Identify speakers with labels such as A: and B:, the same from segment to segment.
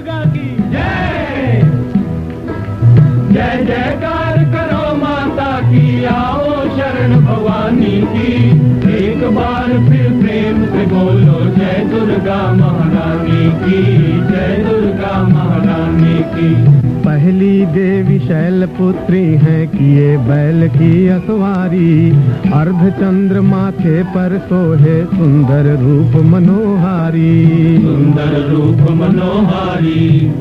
A: दुर्गा की
B: जय। जय जयकार करो माता की, आओ शरण भवानी की। एक बार फिर प्रेम से बोलो, जय दुर्गा महारानी की, जय दुर्गा महारानी की।
C: पहली देवी शैलपुत्री है किए बैल की अखबारी अर्धचंद्र माथे पर सोहे सुंदर रूप मनोहारी।
B: सुंदर रूप मनोहारी।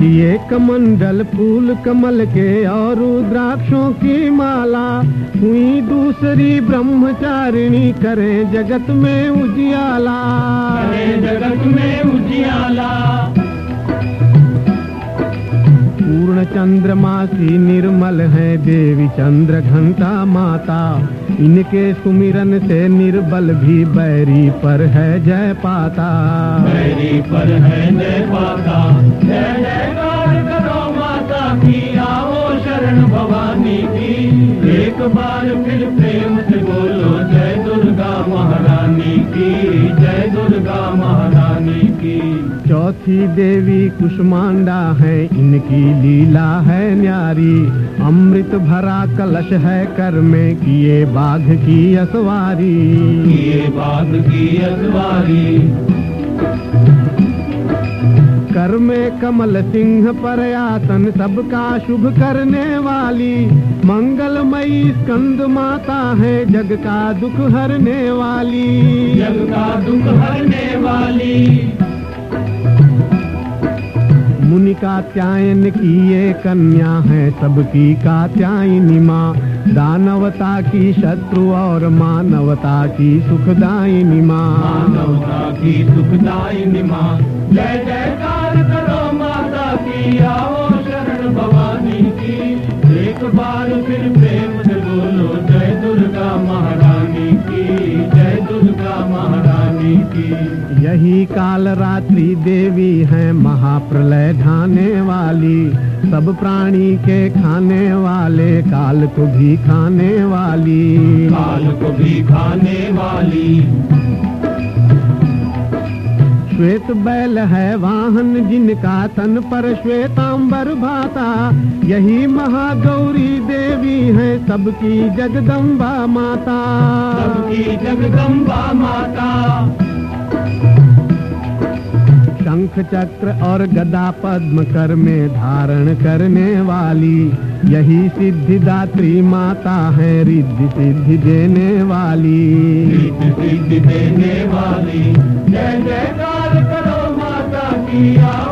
C: लिए कमंडल फूल कमल के और रुद्राक्षों की माला। हुई दूसरी ब्रह्मचारिणी करे जगत में उजियाला।
B: जगत में उजियाला।
C: चंद्रमासी निर्मल है देवी चंद्र घंटा माता। इनके सुमिरन से निर्बल भी बैरी पर है जय पाता।
B: मेरी पर है जय पाता। शरण भवानी एक बार फिर प्रेम से बोलो जय
C: चौथी देवी कुष्मांडा है इनकी लीला है न्यारी। अमृत भरा कलश है कर में किए बाघ की असवारी।
B: ये बात की अखबारी
C: कर में कमल सिंह पर आसन सबका शुभ करने वाली। मंगलमयी स्कंद माता है जग का दुख हरने वाली।
B: जग का दुख हरने वाली।
C: मुनि कात्यायन की ये कन्या है, सबकी कात्यायनी माँ दानवता की शत्रु और मानवता की सुखदायिनी माँ
B: मानवता की सुखदायिनी माँ जय जयकार करो माता की आओ।
C: यही काल रात्रि देवी है महाप्रलय ढाने वाली। सब प्राणी के खाने वाले काल को भी खाने वाली।
B: काल को भी खाने वाली।
C: श्वेत बैल है वाहन जिनका तन पर श्वेतांबर भाता। यही महागौरी देवी है सबकी जगदम्बा माता।
B: सबकी जगदम्बा माता।
C: शंख चक्र और गदा पद्म कर में धारण करने वाली। यही सिद्धिदात्री माता है, रिद्धि सिद्धि देने वाली।
B: सिद्धि देने वाली। जय जयकार करो माता की आओ